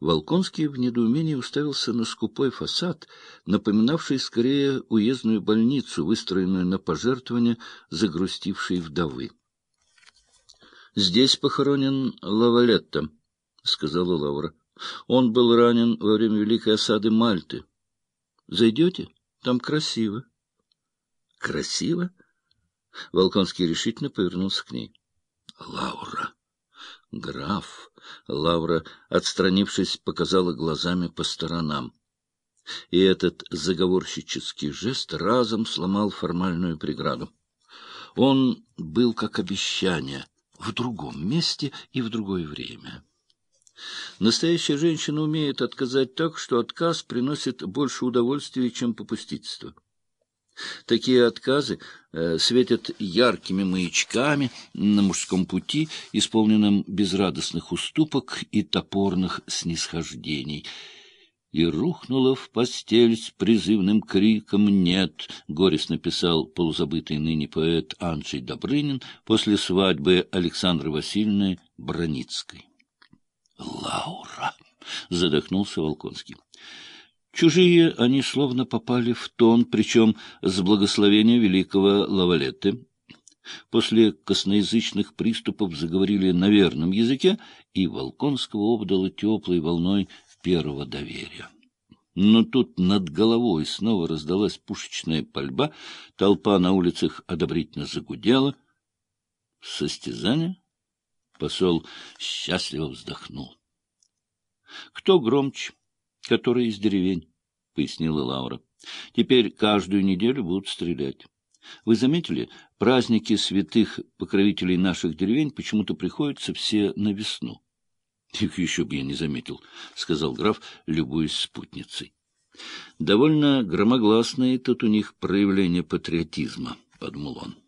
Волконский в недоумении уставился на скупой фасад, напоминавший скорее уездную больницу, выстроенную на пожертвования загрустившей вдовы. — Здесь похоронен Лавалетто, — сказала Лаура. — Он был ранен во время Великой осады Мальты. — Зайдете? Там красиво. — Красиво? Волконский решительно повернулся к ней. — Лаура! Граф! Лаура, отстранившись, показала глазами по сторонам. И этот заговорщический жест разом сломал формальную преграду. Он был как обещание в другом месте и в другое время. Настоящая женщина умеет отказать так, что отказ приносит больше удовольствия, чем попустительство. Такие отказы э, светят яркими маячками на мужском пути, исполненном безрадостных уступок и топорных снисхождений. И рухнула в постель с призывным криком «Нет!» — горестно писал полузабытый ныне поэт Анджей Добрынин после свадьбы Александры Васильевны Броницкой. «Лаура!» — задохнулся Волконский. Чужие они словно попали в тон, причем с благословения великого Лавалетты. После косноязычных приступов заговорили на верном языке, и Волконского обдало теплой волной первого доверия. Но тут над головой снова раздалась пушечная пальба, толпа на улицах одобрительно загудела. Состязание? Посол счастливо вздохнул. Кто громче? Который из деревень, — пояснила Лаура. — Теперь каждую неделю будут стрелять. Вы заметили, праздники святых покровителей наших деревень почему-то приходятся все на весну. — Их еще бы я не заметил, — сказал граф, любуясь спутницей. — Довольно громогласные тут у них проявления патриотизма, — подумал он.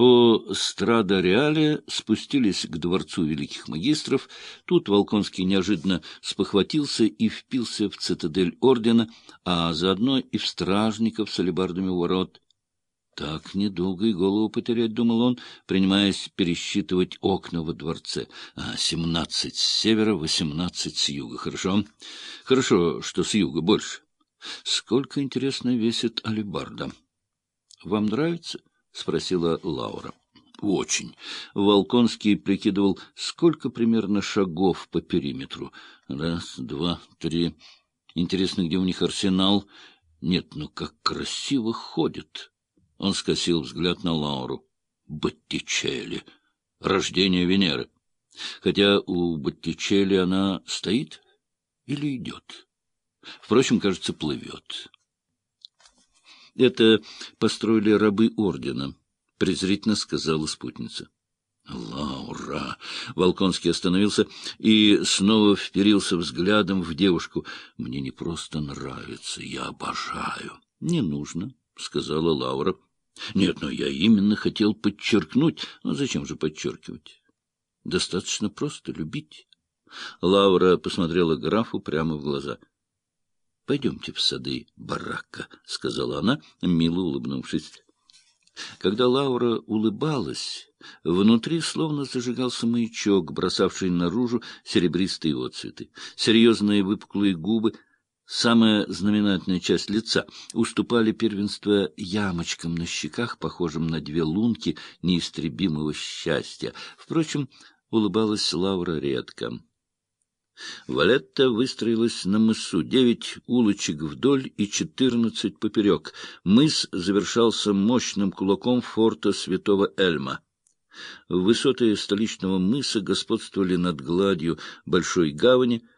По Страда-Реале спустились к дворцу великих магистров. Тут Волконский неожиданно спохватился и впился в цитадель ордена, а заодно и в стражников с алебардами ворот. Так недолго и голову потерять, — думал он, принимаясь пересчитывать окна во дворце. А, семнадцать с севера, восемнадцать с юга. Хорошо. Хорошо, что с юга больше. Сколько, интересно, весит алебарда. Вам нравится? — спросила Лаура. — Очень. Волконский прикидывал, сколько примерно шагов по периметру. Раз, два, три. Интересно, где у них арсенал? Нет, ну как красиво ходит. Он скосил взгляд на Лауру. Боттичелли. Рождение Венеры. Хотя у Боттичелли она стоит или идет. Впрочем, кажется, плывет. — Это построили рабы ордена, — презрительно сказала спутница. — Лаура! Волконский остановился и снова вперился взглядом в девушку. — Мне не просто нравится, я обожаю. — Не нужно, — сказала Лаура. — Нет, но я именно хотел подчеркнуть. Ну, зачем же подчеркивать? Достаточно просто любить. Лаура посмотрела графу прямо в глаза —— Пойдемте в сады барака, — сказала она, мило улыбнувшись. Когда Лаура улыбалась, внутри словно зажигался маячок, бросавший наружу серебристые отцветы. Серьезные выпуклые губы, самая знаменательная часть лица, уступали первенство ямочкам на щеках, похожим на две лунки неистребимого счастья. Впрочем, улыбалась Лаура редко. Валетта выстроилась на мысу. Девять улочек вдоль и четырнадцать поперек. Мыс завершался мощным кулаком форта святого Эльма. Высоты столичного мыса господствовали над гладью большой гавани —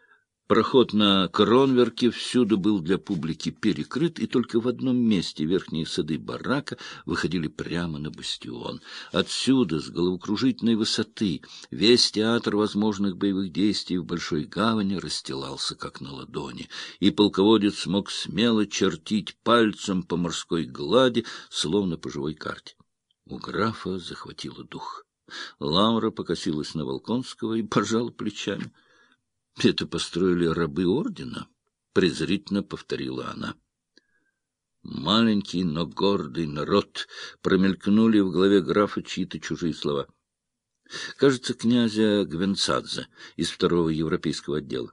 Проход на Кронверке всюду был для публики перекрыт, и только в одном месте верхние сады барака выходили прямо на бастион. Отсюда, с головокружительной высоты, весь театр возможных боевых действий в Большой Гавани расстилался, как на ладони, и полководец мог смело чертить пальцем по морской глади, словно по живой карте. У графа захватило дух. Лаура покосилась на Волконского и пожала плечами —— Это построили рабы ордена? — презрительно повторила она. Маленький, но гордый народ промелькнули в голове графа чьи-то чужие слова. Кажется, князя Гвенцадзе из второго европейского отдела.